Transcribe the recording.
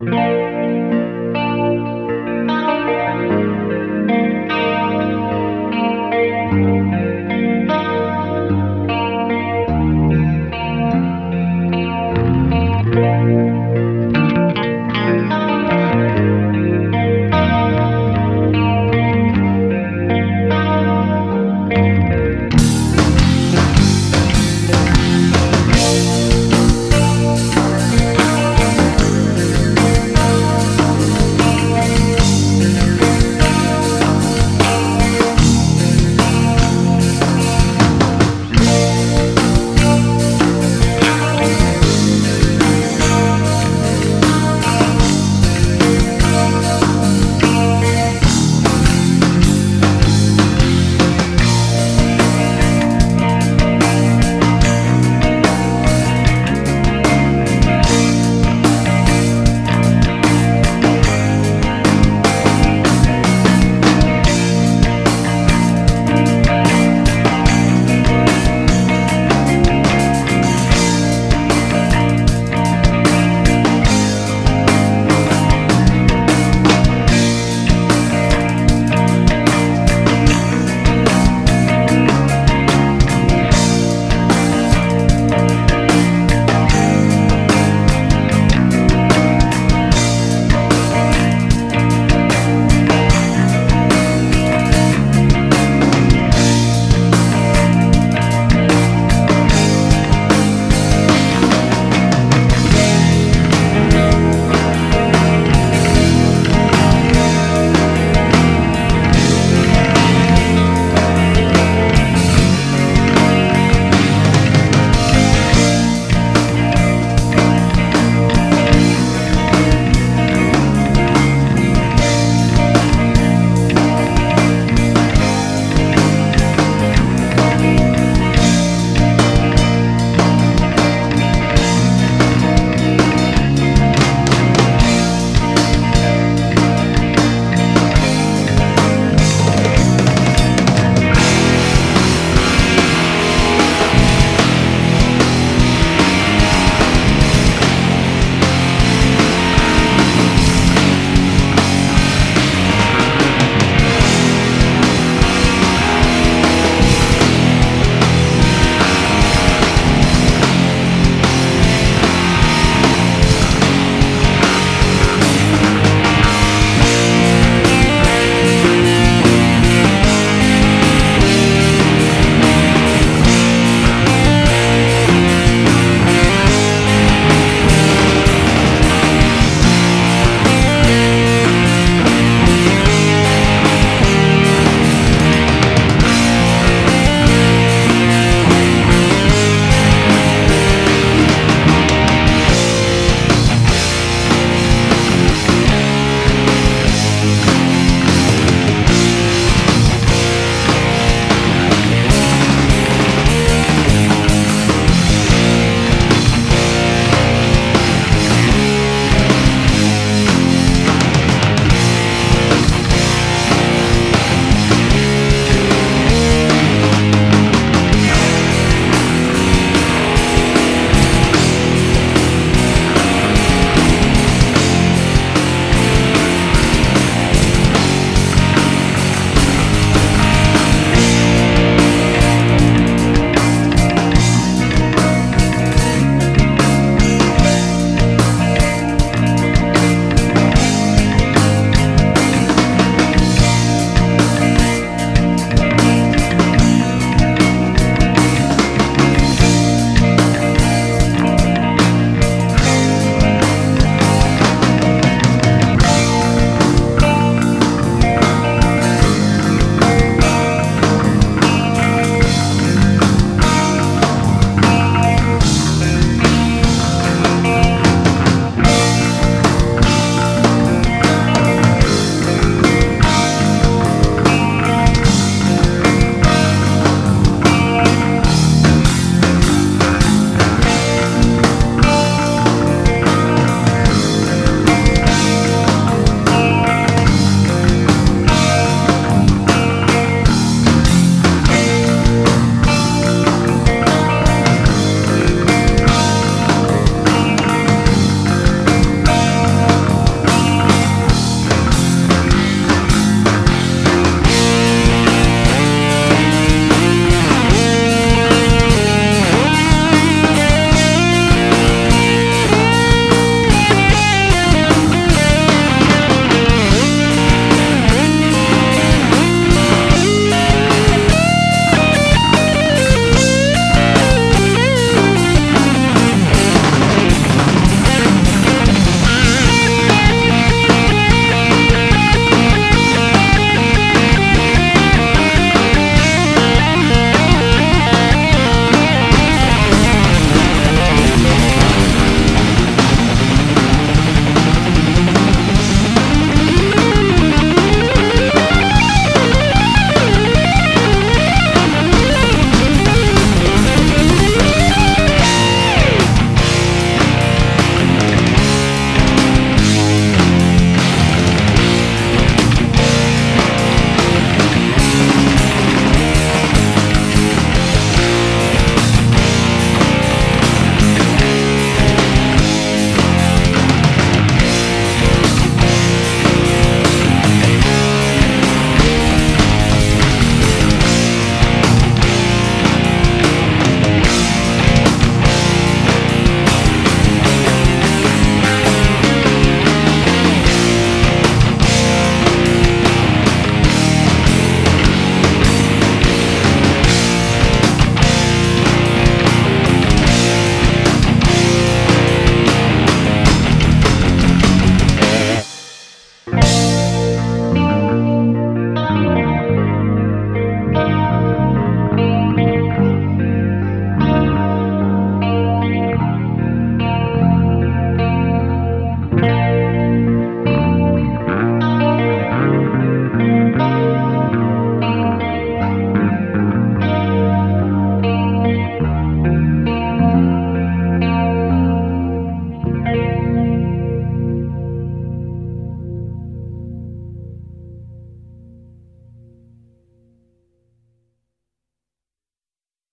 Mm-hmm.